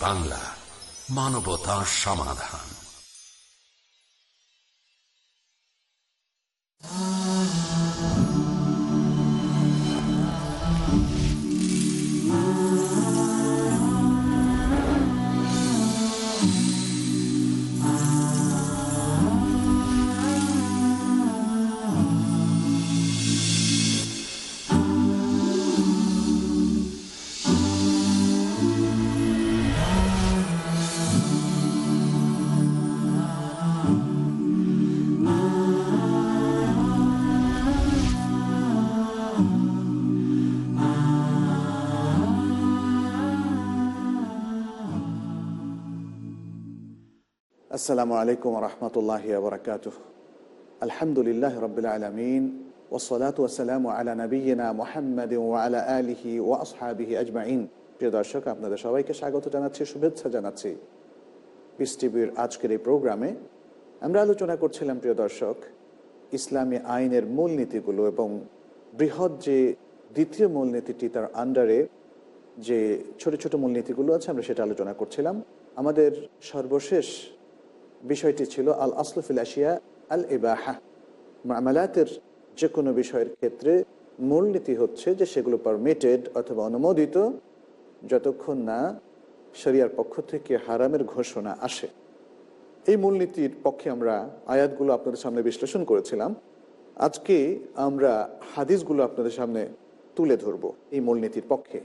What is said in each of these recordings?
বাংলা মানবতা সমাধান। আসসালামু আলাইকুম রহমতুল্লাহ বরকাত আলহামদুলিল্লাহ রবিল আলমিন ওসলাত ওসালাম আলা নবীনা মোহাম্মদ আলা আলিহি ও আসহাবিহি আজমাইন প্রিয় দর্শক, আপনাদের সবাইকে স্বাগত জানাচ্ছি, শুভেচ্ছা জানাচ্ছি। পিস টিভির আজকের এই প্রোগ্রামে আমরা আলোচনা করছিলাম, প্রিয় দর্শক, ইসলামী আইনের মূলনীতিগুলো এবং বৃহৎ যে দ্বিতীয় মূলনীতিটি তার আন্ডারে যে ছোট ছোট মূলনীতিগুলো আছে, আমরা সেটা আলোচনা করছিলাম। আমাদের সর্বশেষ বিষয়টি ছিল আল আসলফিল আসিয়া আল ইবাহা মামালাতের যে কোনো বিষয়ের ক্ষেত্রে মূলনীতি হচ্ছে যে সেগুলো পারমিটেড অথবা অনুমোদিত যতক্ষণ না শরিয়ার পক্ষ থেকে হারামের ঘোষণা আসে। এই মূলনীতির পক্ষে আমরা আয়াতগুলো আপনাদের সামনে বিশ্লেষণ করেছিলাম। আজকে আমরা হাদিসগুলো আপনাদের সামনে তুলে ধরব এই মূলনীতির পক্ষে।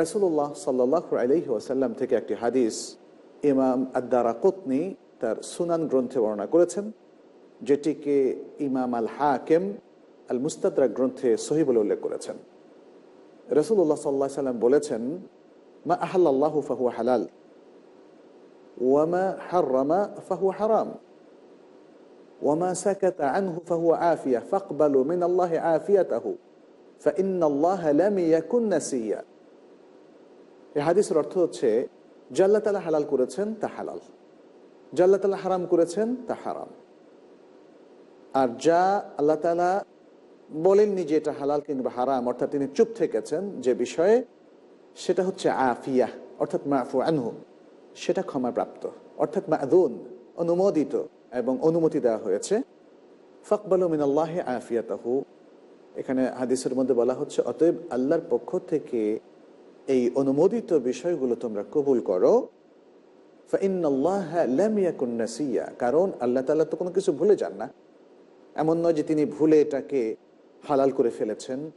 রাসুল্লাহ সাল্লাহ আলহি ওয়াসাল্লাম থেকে একটি হাদিস ইমাম আদারা কোতনি তার সুনান গ্রন্থে বর্ণনা করেছেন, যেটিকে ইমাম আল হাকেম আল মুস্তাদরা গ্রন্থে সহি বলে উল্লেখ করেছেন। রসুল্লাহ সাল্লাহ সাল্লাম বলেছেন, মা আহাল্লাহ ফাহু হালাল ওয়ামা হারামা ফাহু হারাম ওয়ামা সাকাত আনহু ফাহু আফিয়া, ফাকবালু মিন আল্লাহ আফিয়াতাহু ফাইন্নাল্লাহ লাম ইয়াকুন নাসিয়া। এই হাদিসের অর্থ হচ্ছে, যে আল্লাহ তালা হালাল করেছেন, তা হালাল। জাল্লা তালা হারাম করেছেন, তা হারাম। আর যা আল্লাহ তালা বলেননি যে এটা হালাল কিংবা হারাম, অর্থাৎ তিনি চুপ থেকেছেন যে বিষয়ে, সেটা হচ্ছে আফিয়া, অর্থাৎ মাফু আনহু। সেটা ক্ষমাপ্রাপ্ত, অর্থাৎ মাদুন, অনুমোদিত এবং অনুমতি দেওয়া হয়েছে। ফকবাল মিনাল্লাহ আফিয়াতাহু। এখানে হাদিসের মধ্যে বলা হচ্ছে, অতএব আল্লাহর পক্ষ থেকে এই অনুমোদিত বিষয়গুলো তোমরা কবুল করো। কারণ আল্লাহ তালা তো কোনো কিছু ভুলে যান না। এমন নয় যে তিনি ভুলে এটাকে হালাল করে ফেলেছেন,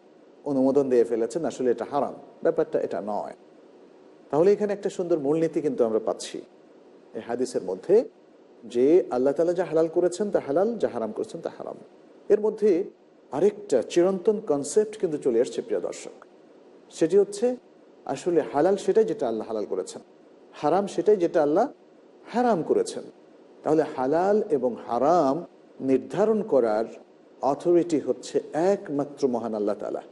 অনুমোদন দিয়ে ফেলেছেন, আসলে এটা হারাম। ব্যাপারটা এটা নয়। তাহলে এখানে একটা সুন্দর মূলনীতি কিন্তু আমরা পাচ্ছি। এই হাদিসের মধ্যে যে আল্লাহ তালা যা হালাল করেছেন তা হালাল, যা হারাম করেছেন তা হারাম। এর মধ্যে আরেকটা চিরন্তন কনসেপ্ট কিন্তু চলে আসছে, প্রিয় দর্শক। সেটি হচ্ছে আসলে হালাল সেটাই যেটা আল্লাহ হালাল করেছেন। হারাম সেটাই যেটা আল্লাহ হারাম করেছেন। তাহলে হালাল এবং হারাম নির্ধারণ করার অথরিটি হচ্ছে একমাত্র মহান আল্লাহ তালা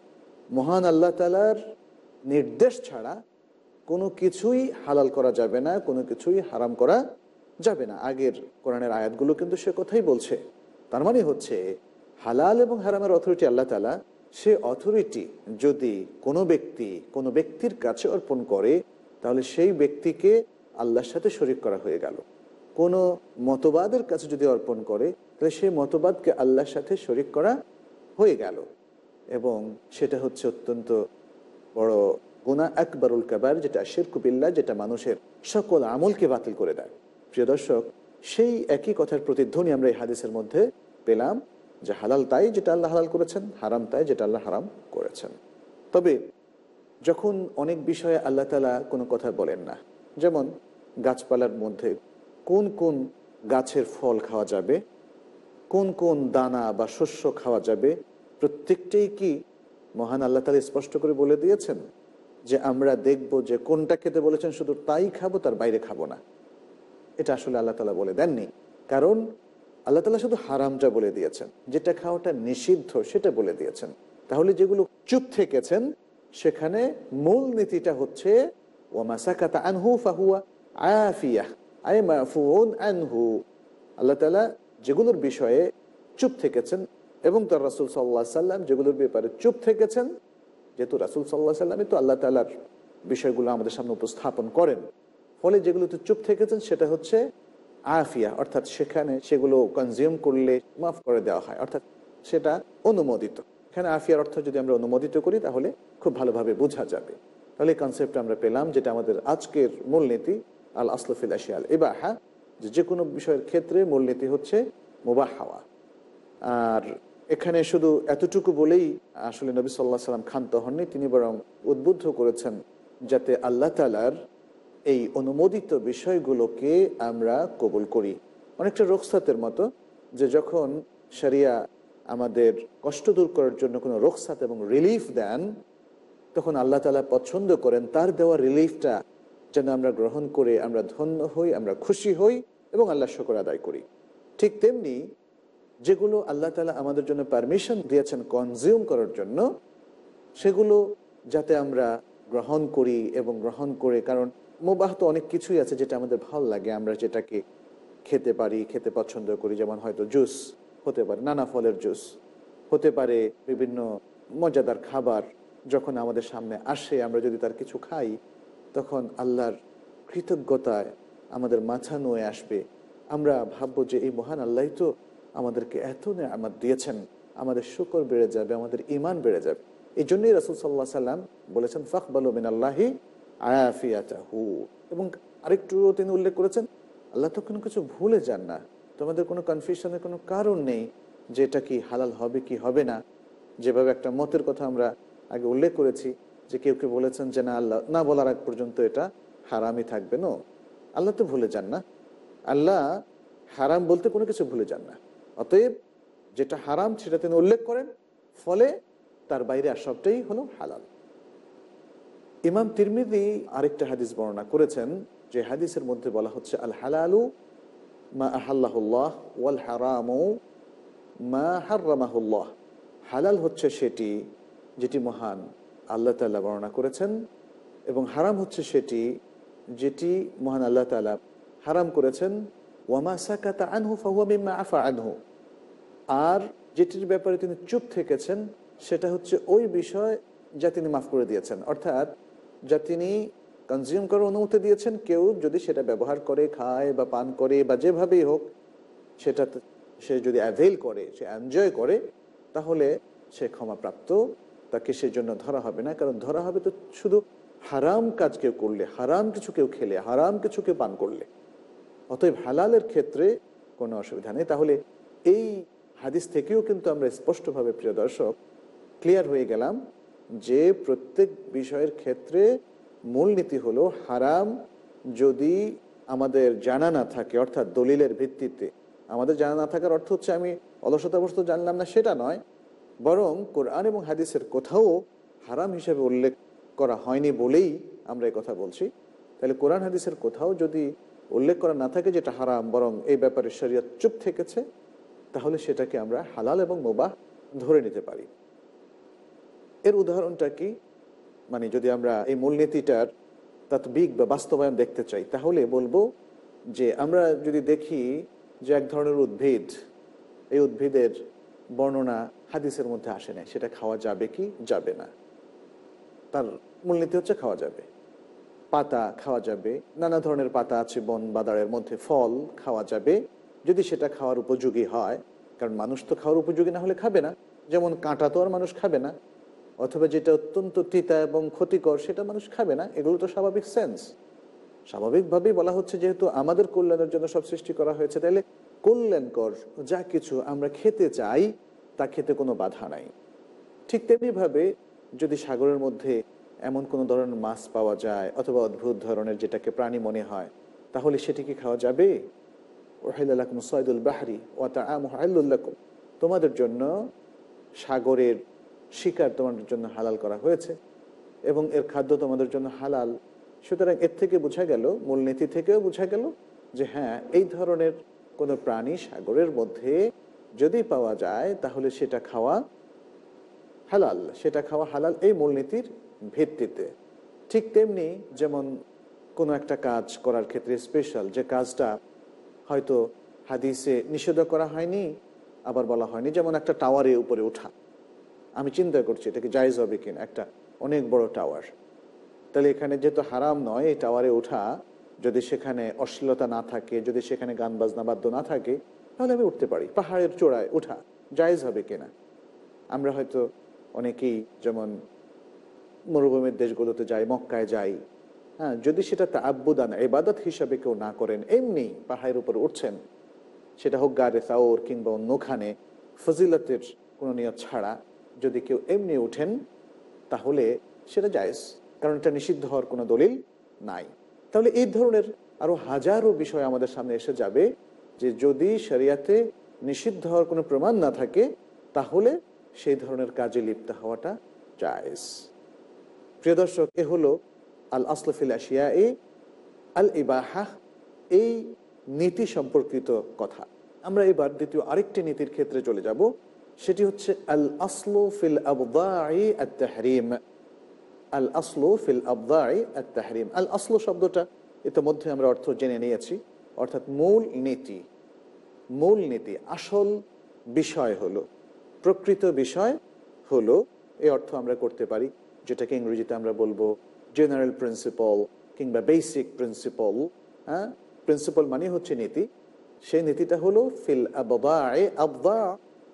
মহান আল্লাহ তালার নির্দেশ ছাড়া কোনো কিছুই হালাল করা যাবে না, কোনো কিছুই হারাম করা যাবে না। আগের কোরআনের আয়াতগুলো কিন্তু সে কথাই বলছে। তার মানে হচ্ছে হালাল এবং হারামের অথরিটি আল্লাহ তালা সে অথরিটি যদি কোনো ব্যক্তি কোনো ব্যক্তির কাছে অর্পণ করে তাহলে সেই ব্যক্তিকে আল্লাহর সাথে শরিক করা হয়ে গেল। কোনো মতবাদের কাছে যদি অর্পণ করে, তাহলে সেই মতবাদকে আল্লাহর সাথে শরিক করা হয়ে গেল। এবং সেটা হচ্ছে অত্যন্ত বড় গুণা আকবরুল কাবার, যেটা শিরকুবিল্লা যেটা মানুষের সকল আমলকে বাতিল করে দেয়। প্রিয় দর্শক, সেই একই কথার প্রতিধ্বনি আমরা এই হাদিসের মধ্যে পেলাম, যে হালাল তাই যেটা আল্লাহ হালাল করেছেন, হারাম তাই যেটা আল্লাহ হারাম করেছেন। তবে যখন অনেক বিষয়ে আল্লাহ তালা কোনো কথা বলেন না, যেমন গাছপালার মধ্যে কোন কোন গাছের ফল খাওয়া যাবে, কোন কোন দানা বা শস্য খাওয়া যাবে, প্রত্যেকটাই কি মহান আল্লাহ তালা স্পষ্ট করে বলে দিয়েছেন? যে আমরা দেখব যে কোনটা খেতে বলেছেন, শুধু তাই খাব, তার বাইরে খাব না। এটা আসলে আল্লাহ তালা বলে দেননি। কারণ আল্লাহ তালা শুধু হারামটা বলে দিয়েছেন, যেটা খাওয়াটা নিষিদ্ধ সেটা বলে দিয়েছেন। তাহলে যেগুলো চুপ থেকেছেন সেখানে মূল নীতিটা হচ্ছে আনহু ফাহুয়া আই মাফুন আনহু। যেগুলোর বিষয়ে চুপ থেকেছেন এবং তার রাসুল সাল্লাহ সাল্লাম যেগুলোর ব্যাপারে চুপ থেকেছেন, যেহেতু রাসুল সাল্লাহ সাল্লামই তো আল্লাহ তালার বিষয়গুলো আমাদের সামনে উপস্থাপন করেন। ফলে যেগুলোতে চুপ থেকেছেন সেটা হচ্ছে আফিয়া, অর্থাৎ সেখানে সেগুলো কনজিউম করলে মাফ করে দেওয়া হয়, অর্থাৎ সেটা অনুমোদিত। এখানে আফিয়ার অর্থ যদি আমরা অনুমোদিত করি, তাহলে খুব ভালোভাবে বোঝা যাবে। তাহলে এই কনসেপ্ট আমরা পেলাম, যেটা আমাদের আজকের মূলনীতি আল আসলফিল আশিয়াল। এবাহা যে যে কোনো বিষয়ের ক্ষেত্রে মূলনীতি হচ্ছে মুবাহ হাওয়া আর এখানে শুধু এতটুকু বলেই আসলে নবী সাল্লাহ সাল্লাম ক্ষান্ত হননি, তিনি বরং উদ্বুদ্ধ করেছেন যাতে আল্লাহ তালার এই অনুমোদিত বিষয়গুলোকে আমরা কবুল করি। অনেকটা রোকসাতের মতো যে যখন সারিয়া আমাদের কষ্ট দূর করার জন্য কোনো রোকসাত এবং রিলিফ দেন, তখন আল্লাহ তালা পছন্দ করেন তার দেওয়া রিলিফটা যেন আমরা গ্রহণ করে আমরা ধন্য হই, আমরা খুশি হই এবং আল্লাহ শকর আদায় করি। ঠিক তেমনি যেগুলো আল্লাহ তালা আমাদের জন্য পারমিশন দিয়েছেন কনজিউম করার জন্য, সেগুলো যাতে আমরা গ্রহণ করি এবং গ্রহণ করে, কারণ মোবাহ তো অনেক কিছুই আছে যেটা আমাদের ভালো লাগে, আমরা যেটাকে খেতে পারি, খেতে পছন্দ করি, যেমন হয়তো জুস হতে পারে, নানা ফলের জুস। হতে পারে বিভিন্ন মজাদার খাবার যখন আমাদের সামনে আসে, আমরা যদি তার কিছু খাই, তখন আল্লাহর কৃতজ্ঞতায় আমাদের মাথা নুয়ে আসবে। আমরা ভাববো যে এই মহান আল্লাহ তো আমাদেরকে এত আমার দিয়েছেন। আমাদের শুকর বেড়ে যাবে, আমাদের ইমান বেড়ে যাবে। এই জন্যই রাসুল সাল্লাহ সাল্লাম বলেছেন, ফকবাল মিন আল্লাহি আয়াফিয়াতাহু। এবং আরেকটু তিনি উল্লেখ করেছেন, আল্লাহ তো কোনো কিছু ভুলে যান না। তোমাদের কোনো কনফিউশনের কোনো কারণ নেই যে এটা কি হালাল হবে কি হবে না। যেভাবে একটা মতের কথা আমরা আগে উল্লেখ করেছি যে কেউ কেউ বলেছেন যে না, আল্লাহ, না বলার আগ পর্যন্ত এটা হারামই থাকবে, না। আল্লাহ তো ভুলে যান না। আল্লাহ হারাম বলতে কোনো কিছু ভুলে যান না। অতএব যেটা হারাম সেটা তিনি উল্লেখ করেন, ফলে তার বাইরে আর সবটাই হলো হালাল। ইমাম তিরমিদি আরেকটা হাদিস বর্ণনা করেছেন, যে হাদিসের মধ্যে বলা হচ্ছে আল হালালু মা আহাল্লাহুল্লাহ ওয়াল হারামু মা হার্রামাহুল্লাহ। হালাল হচ্ছে সেটি, যেটি মহান, আল্লাহ তাল্লাহ বর্ণনা করেছেন, এবং হারাম হচ্ছে সেটি, যেটি মহান আল্লাহ তালা হারাম করেছেন। ওয়ামা সাকাতা আনহু ফাহুয়া মিম্মা আফা আনহু। আর যেটির ব্যাপারে তিনি চুপ থেকেছেন, সেটা হচ্ছে ওই বিষয় যা তিনি মাফ করে দিয়েছেন। অর্থাৎ যা তিনি কনজিউম করার অনুমতি দিয়েছেন কেউ যদি সেটা ব্যবহার করে, খায় বা পান করে বা যেভাবেই হোক, সেটা সে যদি অ্যাভেল করে, সে এনজয় করে, তাহলে সে ক্ষমাপ্রাপ্ত। তাকে সেজন্য ধরা হবে না, কারণ ধরা হবে তো শুধু হারাম কাজ কেউ করলে, হারাম কিছু কেউ খেলে, হারাম কিছু কেউ পান করলে। অতএব হালালের ক্ষেত্রে কোনো অসুবিধা নেই। তাহলে এই হাদিস থেকেও কিন্তু আমরা স্পষ্টভাবে প্রিয় দর্শক ক্লিয়ার হয়ে গেলাম যে প্রত্যেক বিষয়ের ক্ষেত্রে মূলনীতি হলো হারাম যদি আমাদের জানা না থাকে, অর্থাৎ দলিলের ভিত্তিতে। আমাদের জানা না থাকার অর্থ হচ্ছে আমি অলসতাবস্ত জানলাম না, সেটা নয়। বরং কোরআন এবং হাদিসের কোথাও হারাম হিসেবে উল্লেখ করা হয়নি বলেই আমরা কথা বলছি। তাহলে কোরআন হাদিসের কোথাও যদি উল্লেখ করা না থাকে যেটা হারাম, বরং এই ব্যাপারে শরীয়ত চুপ থেকেছে, তাহলে সেটাকে আমরা হালাল এবং মোবাহ ধরে নিতে পারি। এর উদাহরণটা কি? মানে যদি আমরা এই মূলনীতিটার তাৎবিক বা বাস্তবায়ন দেখতে চাই, তাহলে বলব যে আমরা যদি দেখি যে এক ধরনের উদ্ভিদ, এই উদ্ভিদের বর্ণনা হাদিসের মধ্যে আসে নাই, সেটা খাওয়া যাবে কি যাবে না। তার মূলনীতি হচ্ছে খাওয়া যাবে। পাতা খাওয়া যাবে, নানা ধরনের পাতা আছে, বন বাদারের মধ্যে ফল খাওয়া যাবে। যদি সেটা খাওয়ার উপযোগী হয়, কারণ মানুষ তো খাওয়ার উপযোগী না হলে খাবে না, যেমন কাঁটা তো আর মানুষ খাবে না অথবা যেটা অত্যন্ত তিতা এবং ক্ষতিকর, সেটা মানুষ খাবে না। এগুলো তো স্বাভাবিক সেন্স স্বাভাবিকভাবেই বলা হচ্ছে যেহেতু আমাদের কল্যাণের জন্য সব সৃষ্টি করা হয়েছে তাহলে কল্যাণকর যা কিছু আমরা খেতে চাই, তা খেতে কোনো বাধা নাই। ঠিক তেমনিভাবে যদি সাগরের মধ্যে এমন কোনো ধরনের মাছ পাওয়া যায়, অথবা অদ্ভুত ধরনের যেটাকে প্রাণী মনে হয়, তাহলে সেটি কি খাওয়া যাবে? ওহাইলাকুম সয়দুল বাহারি ও তাহলুল্লাকুম তোমাদের জন্য সাগরের শিকার তোমাদের জন্য হালাল করা হয়েছে এবং এর খাদ্য তোমাদের জন্য হালাল। সুতরাং এর থেকে বোঝা গেল, মূলনীতি থেকেও বোঝা গেল যে হ্যাঁ এই ধরনের কোনো প্রাণী সাগরের মধ্যে যদি পাওয়া যায়, তাহলে সেটা খাওয়া হালাল, সেটা খাওয়া হালাল এই মূলনীতির ভিত্তিতে। ঠিক তেমনি যেমন কোনো একটা কাজ করার ক্ষেত্রে স্পেশাল যে কাজটা হয়তো হাদিসে নিষেধ করা হয়নি, আবার বলা হয়নি, যেমন একটা টাওয়ারে উপরে ওঠা। আমি চিন্তা করছি এটাকে জায়জ হবে কিনা, একটা অনেক বড় টাওয়ার তাহলে এখানে যেহেতু হারাম নয়, এই টাওয়ারে ওঠা, যদি সেখানে অশ্লীলতা না থাকে, যদি সেখানে গান বাজনা বাদ্য না থাকে, তাহলে আমি উঠতে পারি। পাহাড়ের চূড়ায় ওঠা, জায়জ হবে কিনা? আমরা হয়তো অনেকেই যেমন মরুভূমির দেশগুলোতে যাই, মক্কায় যাই হ্যাঁ যদি সেটা তাব্বুদান এবাদত হিসাবে কেউ না করেন, এমনি পাহাড়ের উপর উঠছেন, সেটা হোক গারে সাওর কিংবা অন্যখানে, ফজিলতের কোনো নিয়ত ছাড়া যদি কেউ এমনি উঠেন তাহলে সেটা জায়েজ, কারণ এটা নিষিদ্ধ হওয়ার কোনো দলিল নাই। তাহলে এই ধরনের আরও হাজারো বিষয় আমাদের সামনে এসে যাবে যে যদি শরিয়াতে নিষিদ্ধ হওয়ার কোনো প্রমাণ না থাকে, তাহলে সেই ধরনের কাজে লিপ্ত হওয়াটা জায়েজ। প্রিয় দর্শক, এ হলো আল আসলফিল আসিয়া এ আল ইবাহা এই নীতি সম্পর্কিত কথা। আমরা এবার দ্বিতীয় আরেকটি নীতির ক্ষেত্রে চলে যাব। সেটি হচ্ছে আল আসলু ফিল আবদাই আত্মাহরিম আল আসলু ফিল আবদাই আত্মাহরিম আল আসলু শব্দটা ইতিমধ্যে আমরা অর্থ জেনে নিয়েছি, অর্থাৎ মূল নীতি। মূল নীতি, আসল বিষয় হলো, প্রকৃত বিষয় হলো, এই অর্থ আমরা করতে পারি, যেটাকে ইংরেজিতে আমরা বলব জেনারেল প্রিন্সিপাল কিংবা বেসিক প্রিন্সিপাল হ্যাঁ? প্রিন্সিপাল মানে হচ্ছে নীতি। সেই নীতিটা হলো ফিল আবদা আবদা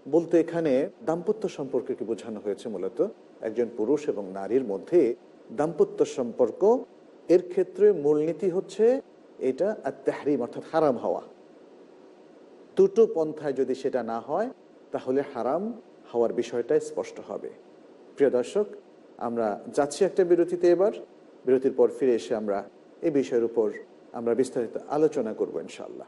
বলতে এখানে দাম্পত্য সম্পর্ককে বোঝানো হয়েছে মূলত। একজন পুরুষ এবং নারীর মধ্যে দাম্পত্য সম্পর্ক, এর ক্ষেত্রে মূলনীতি হচ্ছে এটা আত্মাহারিম অর্থাৎ হারাম হওয়া। দুটো পন্থায় যদি সেটা না হয়, তাহলে হারাম হওয়ার বিষয়টা স্পষ্ট হবে। প্রিয় দর্শক, আমরা যাচ্ছি একটা বিরতিতে এবার। বিরতির পর ফিরে এসে আমরা এই বিষয়ের উপর আমরা বিস্তারিত আলোচনা করব ইনশাল্লাহ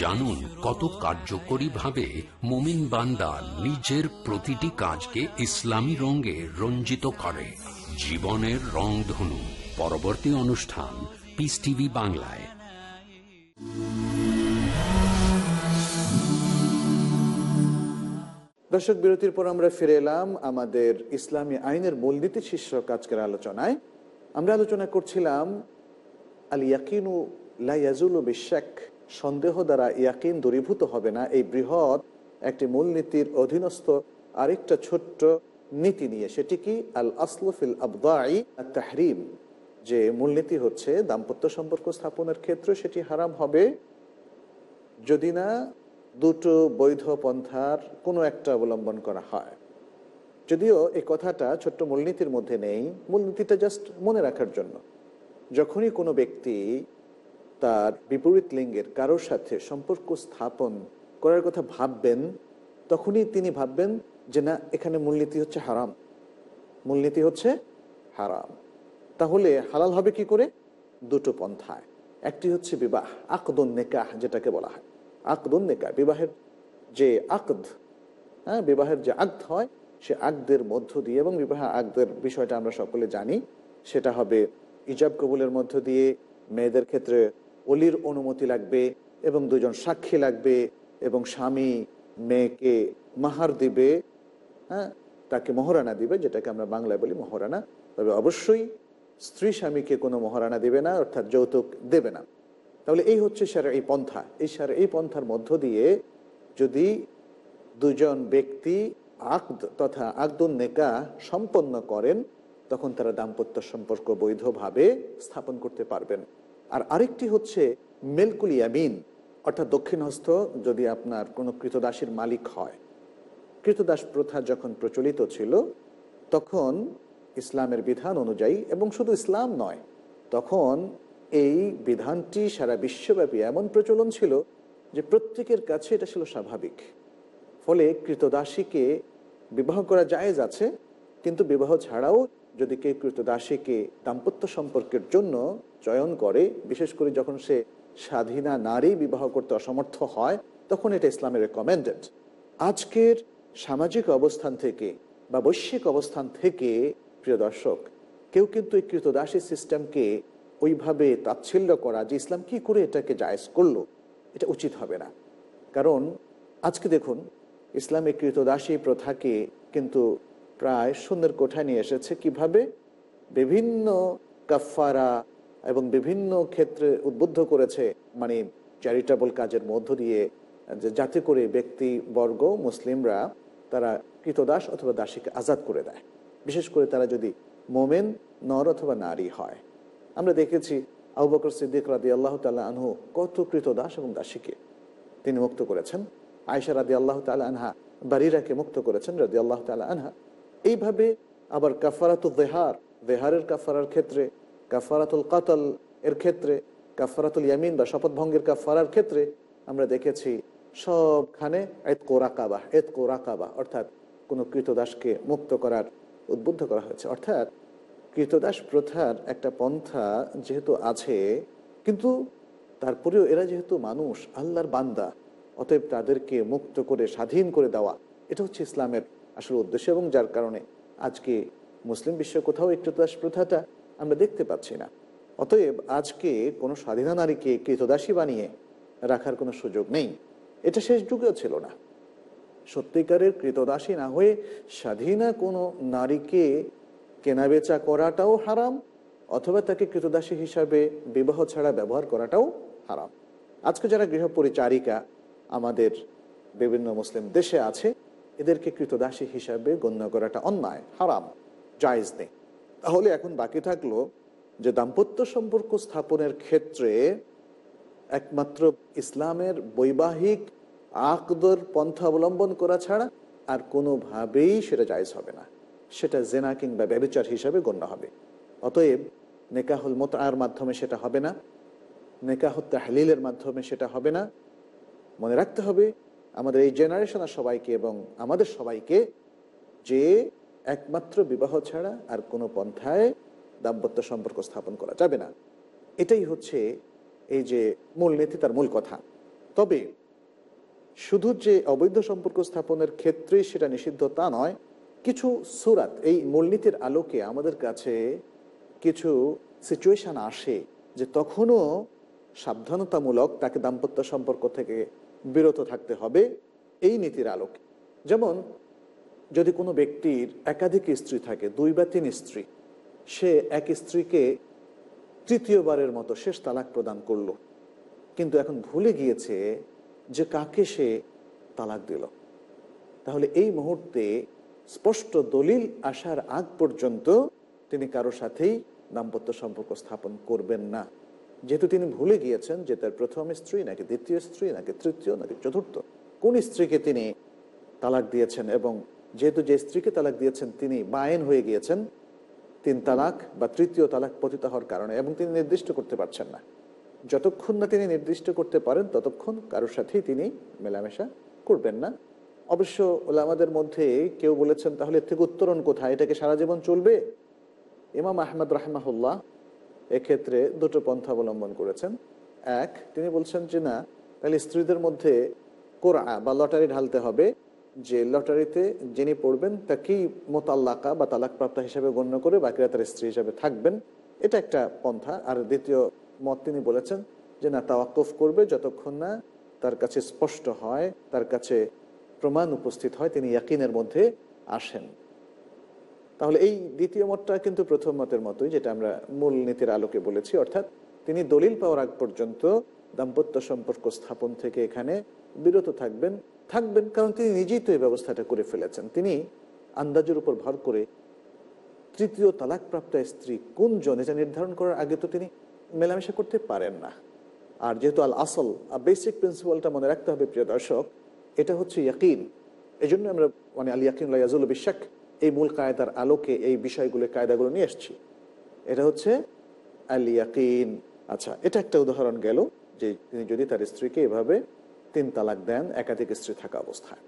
জানুন কত কার্যকরীভাবে মোমিন বান্দা নিজের প্রতিটি কাজকে ইসলামী রঙে রঞ্জিত করে। জীবনের রংধনু। পরবর্তী অনুষ্ঠান পিস টিভি বাংলায়। দর্শক বিরতির পর আমরা ফিরে এলাম আমাদের ইসলামী আইনের মূলনীতি শীর্ষক আজকের আলোচনায়। আমরা আলোচনা করছিলাম আল ইয়াকিনু লাইয়াজুল বিশ্বাক সন্দেহ দ্বারা ইয়াকিন দূরীভূত হবে না। এই বৃহৎ একটি মূলনীতির অধীনস্থ আরেকটা ছোট্ট নীতি নিয়ে, সেটি কি? আল আসলফিল আবদাই তাহরিম। যে মূলনীতি হচ্ছে দাম্পত্য সম্পর্ক স্থাপনের ক্ষেত্রে সেটি হারাম হবে। যদি না, দুটো বৈধ পন্থার কোনো একটা অবলম্বন করা হয়। যদিও এই কথাটা ছোট্ট মূলনীতির মধ্যে নেই, মূলনীতিটা জাস্ট মনে রাখার জন্য। যখনই কোনো ব্যক্তি তার বিপরীত লিঙ্গের কারোর সাথে সম্পর্ক স্থাপন করার কথা ভাববেন, তখনই তিনি ভাববেন যে না, এখানে মূলনীতি হচ্ছে হারাম। মূলনীতি হচ্ছে হারাম। তাহলে হালাল হবে কি করে? দুটো পন্থায়। একটি হচ্ছে বিবাহ আকদুন নেকাহ যেটাকে বলা হয়। আকদুন নেকাহ, বিবাহের যে আকদ হ্যাঁ বিবাহের যে আগদ হয়, সে আগদের মধ্য দিয়ে এবং বিবাহ আগদের বিষয়টা আমরা সকলে জানি। সেটা হবে ইজাব কবুলের মধ্য দিয়ে, মেয়েদের ক্ষেত্রে অলির অনুমতি লাগবে এবং দুজন সাক্ষী লাগবে এবং স্বামী মেয়েকে মাহার দিবে হ্যাঁ? তাকে মহারানা দিবে, যেটাকে আমরা বাংলায় বলি মহারানা। তবে অবশ্যই স্ত্রী স্বামীকে কোনো মহারানা দেবে না, অর্থাৎ যৌতুক দেবে না। তাহলে এই হচ্ছে স্যার এই পন্থা। এই স্যার এই পন্থার মধ্য দিয়ে যদি দুজন ব্যক্তি আকদ তথা আকদুন নেকা সম্পন্ন করেন, তখন তারা দাম্পত্য সম্পর্ক বৈধভাবে স্থাপন করতে পারবেন। আর আরেকটি হচ্ছে মেলকুল ইয়ামিন, অর্থাৎ দক্ষিণহস্ত যদি আপনার কোনো কৃতদাসীর মালিক হয়। কৃতদাস প্রথা যখন প্রচলিত ছিল, তখন ইসলামের বিধান অনুযায়ী, এবং শুধু ইসলাম নয়, তখন এই বিধানটি সারা বিশ্বব্যাপী এমন প্রচলন ছিল যে প্রত্যেকের কাছে এটা ছিল স্বাভাবিক। ফলে কৃতদাসীকে বিবাহ করা জায়েজ আছে, কিন্তু বিবাহ ছাড়াও যদি কেউ কৃতদাসীকে দাম্পত্য সম্পর্কের জন্য চয়ন করে, বিশেষ করে যখন সে স্বাধীনা নারী বিবাহ করতে অসমর্থ হয়, তখন এটা ইসলামের রেকমেন্ডেড আজকের সামাজিক অবস্থান থেকে বা বৈশ্বিক অবস্থান থেকে, প্রিয় দর্শক, কেউ কিন্তু এই কৃতদাসী সিস্টেমকে ওইভাবে তাচ্ছিল্য করা যে ইসলাম কি করে এটাকে জায়েজ করল, এটা উচিত হবে না। কারণ আজকে দেখুন, ইসলামে কৃতদাসী প্রথাকে কিন্তু প্রায় সুন্দর কোঠায় নিয়ে এসেছে কীভাবে বিভিন্ন কাফারা এবং বিভিন্ন ক্ষেত্রে উদ্বুদ্ধ করেছে মানে চ্যারিটেবল কাজের মধ্য দিয়ে যাতে করে ব্যক্তিবর্গ, মুসলিমরা তারা কৃতদাস অথবা দাসীকে আজাদ করে দেয়। বিশেষ করে তারা যদি মোমেন, নর অথবা নারী হয়। আমরা দেখেছি আবু বকর সিদ্দিক রাদি আল্লাহ তাল্লাহ আনহু কত কৃতদাস এবং দাসীকে তিনি মুক্ত করেছেন। আয়সা রাদি আল্লাহ তালা আনহা বারিরাকে মুক্ত করেছেন রাদি আল্লাহ তালা আনহা। এইভাবে আবার কাফারাতুল দেহার, দেহারের কাফারার ক্ষেত্রে, কাফারাতুল কাতল এর ক্ষেত্রে, কাফারাতুল ইয়ামিন বা শপথ ভঙ্গের কাফারার ক্ষেত্রে আমরা দেখেছি সবখানে এত কোরাকাবা এত কোরাকাবা অর্থাৎ কোনো কৃতদাসকে মুক্ত করার উদ্বুদ্ধ করা হয়েছে। অর্থাৎ কৃতদাস প্রথার একটা পন্থা যেহেতু আছে, কিন্তু তারপরেও এরা যেহেতু মানুষ, আল্লাহর বান্দা, অতএব তাদেরকে মুক্ত করে, স্বাধীন করে দেওয়া, এটা হচ্ছে ইসলামের আসলে উদ্দেশ্য এবং যার কারণে আজকে মুসলিম বিশ্বে কোথাও এই কৃতদাস প্রথাটা আমরা দেখতে পাচ্ছি না। অতএব আজকে কোনো স্বাধীনা নারীকে কৃতদাসী বানিয়ে রাখার কোনো সুযোগ নেই। এটা শেষ যুগেও ছিল না। সত্যিকারের কৃতদাসী না হয়ে স্বাধীনা কোনো নারীকে কেনাবেচা করাটাও হারাম, অথবা তাকে কৃতদাসী হিসাবে বিবাহ ছাড়া ব্যবহার করাটাও হারাম। আজকে যারা গৃহপরিচারিকা আমাদের বিভিন্ন মুসলিম দেশে আছে এদেরকে কৃতদাসী হিসাবে গণ্য করাটা অন্যায়, হারাম, জায়জ নেই। তাহলে এখন বাকি থাকল যে দাম্পত্য সম্পর্ক স্থাপনের ক্ষেত্রে একমাত্র ইসলামের বৈবাহিক আকদর পন্থা অবলম্বন করা ছাড়া আর কোনোভাবেই সেটা জায়জ হবে না। সেটা জেনা কিংবা ব্যবচার হিসাবে গণ্য হবে। অতএব নেকাহুল মোতার মাধ্যমে সেটা হবে না নেকাহ তাহলিলের মাধ্যমে সেটা হবে না। মনে রাখতে হবে আমাদের এই জেনারেশনের সবাইকে এবং আমাদের সবাইকে যে একমাত্র বিবাহ ছাড়া আর কোনো পন্থায় দাম্পত্য সম্পর্ক স্থাপন করা যাবে না। এটাই হচ্ছে এই যে মূলনীতি তার মূল কথা। তবে শুধু যে অবৈধ সম্পর্ক স্থাপনের ক্ষেত্রেই সেটা নিষিদ্ধ তা নয়, কিছু সুরাত এই মূলনীতির আলোকে আমাদের কাছে কিছু সিচুয়েশন আসে যে তখনও সাবধানতামূলক তাকে দাম্পত্য সম্পর্ক থেকে বিরত থাকতে হবে এই নীতির আলোকে। যেমন, যদি কোনো ব্যক্তির একাধিক স্ত্রী থাকে, দুই বা তিন স্ত্রী, সে এক স্ত্রীকে তৃতীয়বারের মতো শেষ তালাক প্রদান করল, কিন্তু এখন ভুলে গিয়েছে যে কাকে সে তালাক দিল। তাহলে এই মুহূর্তে স্পষ্ট দলিল আসার আগ পর্যন্ত তিনি কারও সাথেই দাম্পত্য সম্পর্ক স্থাপন করবেন না। যেহেতু তিনি ভুলে গিয়েছেন যে তার প্রথম স্ত্রী নাকি দ্বিতীয় স্ত্রী নাকি তৃতীয় নাকি চতুর্থ, কোন স্ত্রীকে তিনি তালাক দিয়েছেন এবং যেহেতু যে স্ত্রীকে তালাক দিয়েছেন তিনি বায়েন হয়ে গিয়েছেন, তিন তালাক বা তৃতীয় তালাক পতিত হওয়ার কারণে এবং তিনি নির্দিষ্ট করতে পারছেন না। যতক্ষণ না তিনি নির্দিষ্ট করতে পারেন, ততক্ষণ কারোর সাথেই তিনি মেলামেশা করবেন না। অবশ্য ওলামাদের মধ্যে কেউ বলেছেন, তাহলে থেকে উত্তরণ কোথায়? এটাকে সারা জীবন চলবে? ইমাম আহমদ রাহমাহুল্লাহ এক্ষেত্রে দুটো পন্থা অবলম্বন করেছেন। এক, তিনি বলছেন যে না, তাহলে স্ত্রীদের মধ্যে কোরআ বা লটারি ঢালতে হবে। যে লটারিতে যিনি পড়বেন তাকেই মোতাল্লাকা বা তালাকপ্রাপ্ত হিসেবে গণ্য করে বাকিরা তার স্ত্রী হিসেবে থাকবেন। এটা একটা পন্থা। আর দ্বিতীয় মত তিনি বলেছেন যে না, তাওয়াক্কফ করবে যতক্ষণ না তার কাছে স্পষ্ট হয়, তার কাছে প্রমাণ উপস্থিত হয়, তিনি ইয়াকিনের মধ্যে আসেন। তাহলে এই দ্বিতীয় মতটা কিন্তু প্রথম মতের মতোই, যেটা আমরা মূল নীতির আলোকে বলেছি। অর্থাৎ তিনি দলিল পাওয়ার আগ পর্যন্ত দাম্পত্য সম্পর্ক স্থাপন থেকে এখানে বিরত থাকবেন থাকবেন কারণ তিনি নিজেই তো এই ব্যবস্থাটা করে ফেলেছেন। তিনি আন্দাজের উপর ভর করে তৃতীয় তালাকপ্রাপ্ত স্ত্রী কোন জন এটা নির্ধারণ করার আগে তো তিনি মেলামেশা করতে পারেন না। আর যেহেতু আল আসল আর বেসিক প্রিন্সিপালটা মনে রাখতে হবে প্রিয় দর্শক, এটা হচ্ছে ইয়াকিন। জন্য আমরা মানে আল ইয়াকিন ইয়াজুল বিশ্বাক এই মূল কায়দার আলোকে এই বিষয়গুলো, কায়দাগুলো নিয়ে এসছি। এটা হচ্ছে আল ইয়াকিন আচ্ছা এটা একটা উদাহরণ গেল যে তিনি যদি তার স্ত্রীকে এভাবে তিন তালাক দেন, একাধিক স্ত্রী থাকা অবস্থায়,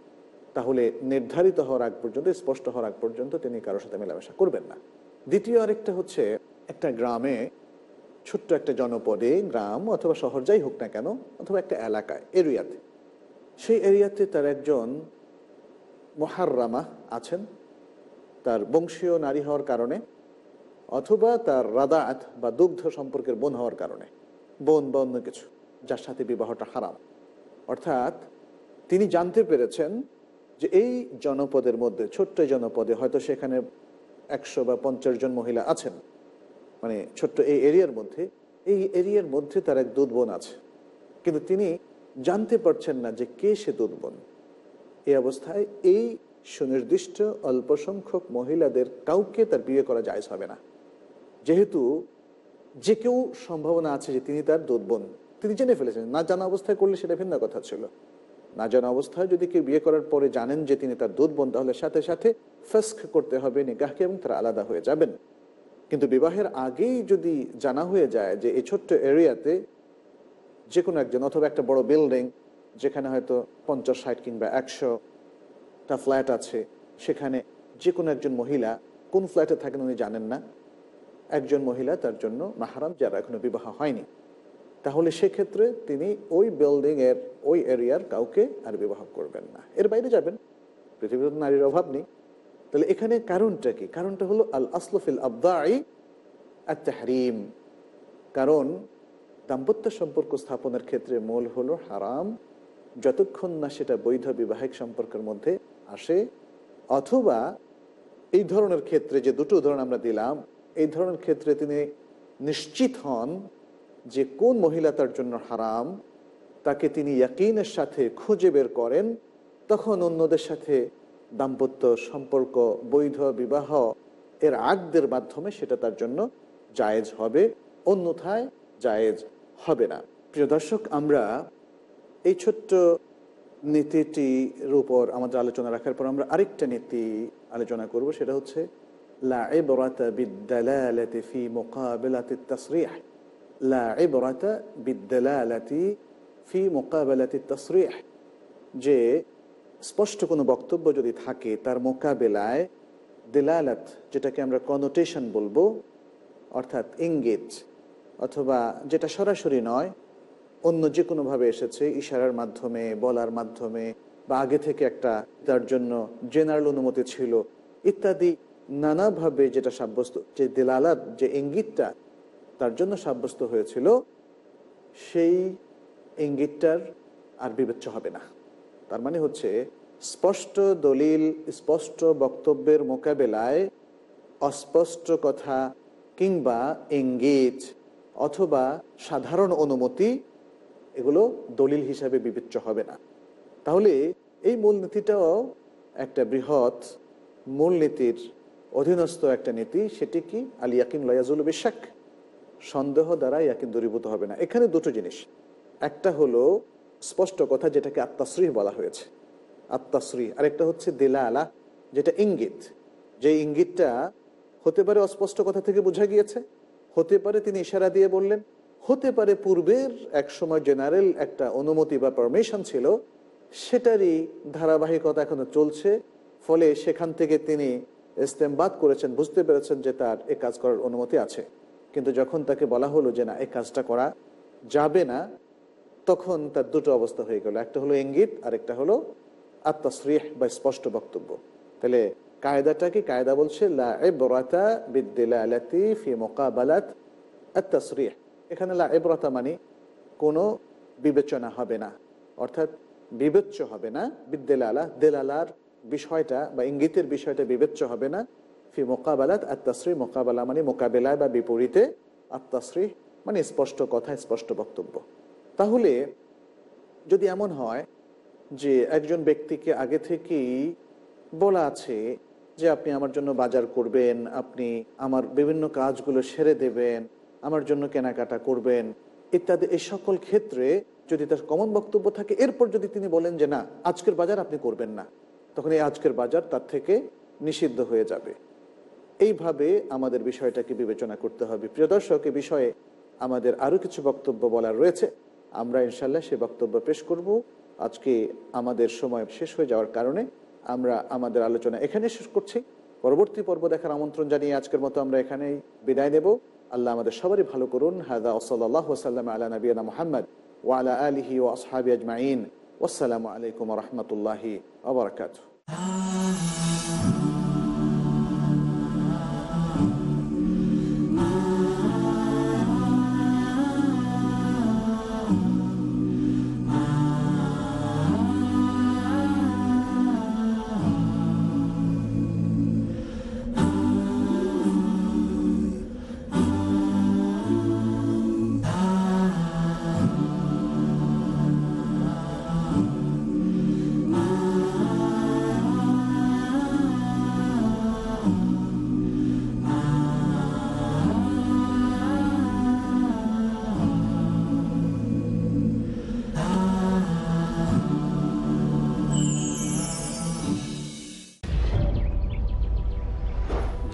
তাহলে নির্ধারিত হওয়ার আগ পর্যন্ত, স্পষ্ট হওয়ার আগ পর্যন্ত তিনি কারোর সাথে মেলামেশা করবেন না। দ্বিতীয় আরেকটা হচ্ছে, একটা গ্রামে ছোট্ট একটা জনপদে, গ্রাম অথবা শহর যাই হোক না কেন, অথবা একটা এলাকায় এরিয়াতে, সেই এরিয়াতে তার একজন মহাররামা আছেন। তার বংশীয় নারী হওয়ার কারণে অথবা তার রাদাত বা দুগ্ধ সম্পর্কের বোন হওয়ার কারণে। বোন বা অন্য কিছু, যার সাথে বিবাহটা হারাম। অর্থাৎ তিনি জানতে পেরেছেন যে এই জনপদের মধ্যে, ছোট্ট জনপদে হয়তো সেখানে একশো বা পঞ্চাশ জন মহিলা আছেন। মানে ছোট্ট এই এরিয়ার মধ্যে, এই এরিয়ার মধ্যে তার এক দুধ বোন আছে। কিন্তু তিনি জানতে পারছেন না যে কে সে দুধ বোন। এই অবস্থায় এই সুনির্দিষ্ট অল্প সংখ্যক মহিলাদের কাউকে তার বিয়ে করা যায় হবে না। যেহেতু যে কেউ সম্ভাবনা আছে যে তিনি তার দুধ বোন, তিনি জেনে ফেলেছেন, না জানা অবস্থায় করলে সেটা ভিন্ন কথা ছিল। না জানা অবস্থায় যদি কেউ বিয়ে করার পরে জানেন যে তিনি তার দুধ বোন, তাহলে সাথে সাথে ফেস্ক করতে হবে নিগাহকে এবং তারা আলাদা হয়ে যাবেন। কিন্তু বিবাহের আগেই যদি জানা হয়ে যায় যে এই ছোট্ট এরিয়াতে যে কোনো একজন, অথবা একটা বড় বিল্ডিং, যেখানে হয়তো পঞ্চাশ, ষাট কিংবা একশোটা ফ্ল্যাট আছে, সেখানে যে কোনো একজন মহিলা, কোন ফ্ল্যাটে থাকেন উনি জানেন না, একজন মহিলা তার জন্য মাহারাম যারা এখনও বিবাহ হয়নি। তাহলে সেক্ষেত্রে তিনি ওই বিল্ডিংয়ের ওই এরিয়ার কাউকে আর বিবাহ করবেন না। এর বাইরে যাবেন, পৃথিবীতে নারীর অভাব নেই। তাহলে এখানে কারণটা কি? কারণটা হলো আল আসলফিল আব্দাই আত্মাহরিম কারণ দাম্পত্য সম্পর্ক স্থাপনের ক্ষেত্রে মূল হলো হারাম। যতক্ষণ না সেটা বৈধ বিবাহিক সম্পর্কের মধ্যে আসে, অথবা এই ধরনের ক্ষেত্রে যে দুটো উদাহরণ আমরা দিলাম, এই ধরনের ক্ষেত্রে তিনি নিশ্চিত হন যে কোন মহিলা তার জন্য হারাম, তাকে তিনি ইয়াকিনের সাথে খুঁজে বের করেন, তখন অন্যদের সাথে দাম্পত্য সম্পর্ক, বৈধ, বিবাহ এর আগদের মাধ্যমে সেটা তার জন্য জায়েজ হবে, অন্যথায় জায়েজ হবে না। প্রিয় দর্শক, আমরা এই ছোট্ট নীতিটির উপর আমাদের আলোচনা রাখার পর আমরা আরেকটা নীতি আলোচনা করব, সেটা হচ্ছে, লা ফি লা ফি যে স্পষ্ট কোনো বক্তব্য যদি থাকে, তার মোকাবেলায় দিলালাত, যেটাকে আমরা কনোটেশন বলব, অর্থাৎ ইঙ্গিত, অথবা যেটা সরাসরি নয় অন্য যে কোনোভাবে এসেছে, ইশারার মাধ্যমে, বলার মাধ্যমে, বা আগে থেকে একটা তার জন্য জেনারেল অনুমতি ছিল, ইত্যাদি নানাভাবে যেটা সাব্যস্ত, যে দিলালাত, যে ইঙ্গিতটা তার জন্য সাব্যস্ত হয়েছিল, সেই ইঙ্গিতটার আর বিবেচ্য হবে না। তার মানে হচ্ছে, স্পষ্ট দলিল, স্পষ্ট বক্তব্যের মোকাবেলায় অস্পষ্ট কথা কিংবা ইঙ্গিত অথবা সাধারণ অনুমতি এগুলো দলিল হিসাবে বিবেচ্য হবে না। তাহলে এই মূলনীতিটাও একটা বৃহৎ মূলনীতির অধীনস্থ একটা নীতি, সেটি কি? আল ইয়াকিন লয়াজুল বিশ্বাক সন্দেহ দ্বারা ইয়াকিন দূরীভূত হবে না। এখানে দুটো জিনিস। একটা হলো স্পষ্ট কথা যেটাকে আত্মাশ্রী বলা হয়েছে। আত্মাশ্রী আরেকটা হচ্ছে দিলা আলা যেটা ইঙ্গিত। যে ইঙ্গিতটা হতে পারে অস্পষ্ট কথা থেকে বোঝা গিয়েছে, হতে পারে তিনি ইশারা দিয়ে বললেন হতে পারে পূর্বের একসময় জেনারেল একটা অনুমতি বা পারমিশন ছিল, সেটারই ধারাবাহিকতা এখনও চলছে, ফলে সেখান থেকে তিনি ইস্তেমবাদ করেছেন, বুঝতে পেরেছেন যে তার এ কাজ করার অনুমতি আছে। কিন্তু যখন তাকে বলা হলো যে না এই কাজটা করা যাবে না, তখন তার দুটো অবস্থা হয়ে গেল। একটা হলো ইঙ্গিত আর একটা হলো আত্মাশ্রিহ বা স্পষ্ট বক্তব্য। তাহলে কায়দাটা কি কায়দা বলছে, লা বিদ্দিলালাতি ফি মুকাবালাত আত্তাসরিহ এখানে লা ইবরাতা মানে কোনো বিবেচনা হবে না। অর্থাৎ বিবেচ্য হবে না, বিদ্দেলালা, দেলালার বিষয়টা বা ইঙ্গিতের বিষয়টা বিবেচ্য হবে না। ফি মোকাবেলাত আত্মাশ্রী মোকাবেলা মানে মোকাবেলায় বা বিপরীতে আত্মাশ্রী মানে স্পষ্ট কথা, স্পষ্ট বক্তব্য। তাহলে যদি এমন হয় যে একজন ব্যক্তিকে আগে থেকেই বলা আছে যে আপনি আমার জন্য বাজার করবেন, আপনি আমার বিভিন্ন কাজগুলো সেরে দেবেন আমার জন্য কেনাকাটা করবেন, ইত্যাদি এই সকল ক্ষেত্রে যদি তার কমন বক্তব্য থাকে, এরপর যদি তিনি বলেন যে না, আজকের বাজার আপনি করবেন না, তখন এই আজকের বাজার তার থেকে নিষিদ্ধ হয়ে যাবে। এইভাবে আমাদের বিষয়টাকে বিবেচনা করতে হবে। প্রিয় দর্শক, এ বিষয়ে আমাদের আরও কিছু বক্তব্য বলার রয়েছে। আমরা ইনশাল্লাহ সে বক্তব্য পেশ করব। আজকে আমাদের সময় শেষ হয়ে যাওয়ার কারণে আমরা আমাদের আলোচনা এখানে শেষ করছি। পরবর্তী পর্ব দেখার আমন্ত্রণ জানিয়ে আজকের মতো আমরা এখানেই বিদায় নেব। আল্লাহ আমাদের সবারই ভালো করুন। হাদা ওসল্লাহ ওসাল্লাম আলা নবীনা মোহাম্মদ ওয়ালা আলিহি ও আসহাবি আজমাইন। আসসালামু আলাইকুম রহমতুল্লাহি আবরকাত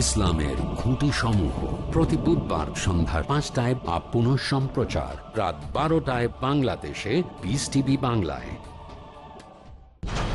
ইসলামের খুঁটি সমূহ প্রতি বুধবার সন্ধ্যার পাঁচটায় বা পুনঃ সম্প্রচার রাত বারোটায় বাংলাদেশে বিস টিভি বাংলায়।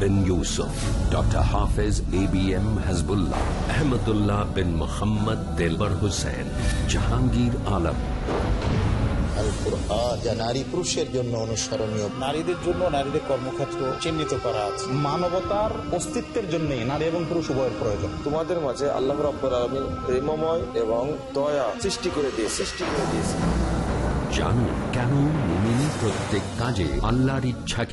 bin Yusuf doctor Hafez A B M Hasbullah Ahmadullah bin Mohammad Delwar Hussain Jahangir Alam আল যা নারী পুরুষের জন্য অনুসরণীয়। নারীদের জন্য নারীদের কর্মক্ষেত্র চিহ্নিত করা আছে। মানবতার অস্তিত্বের জন্য নারী এবং পুরুষ উভয়ের প্রয়োজন। তোমাদের মাঝে আল্লাহ রাব্বুল আলামিন প্রেমময় এবং দয়া সৃষ্টি করে দিয়ে সৃষ্টি করে দিয়েছে। জানুন কেন প্রত্যেক কাজে আল্লাহর ইচ্ছাকে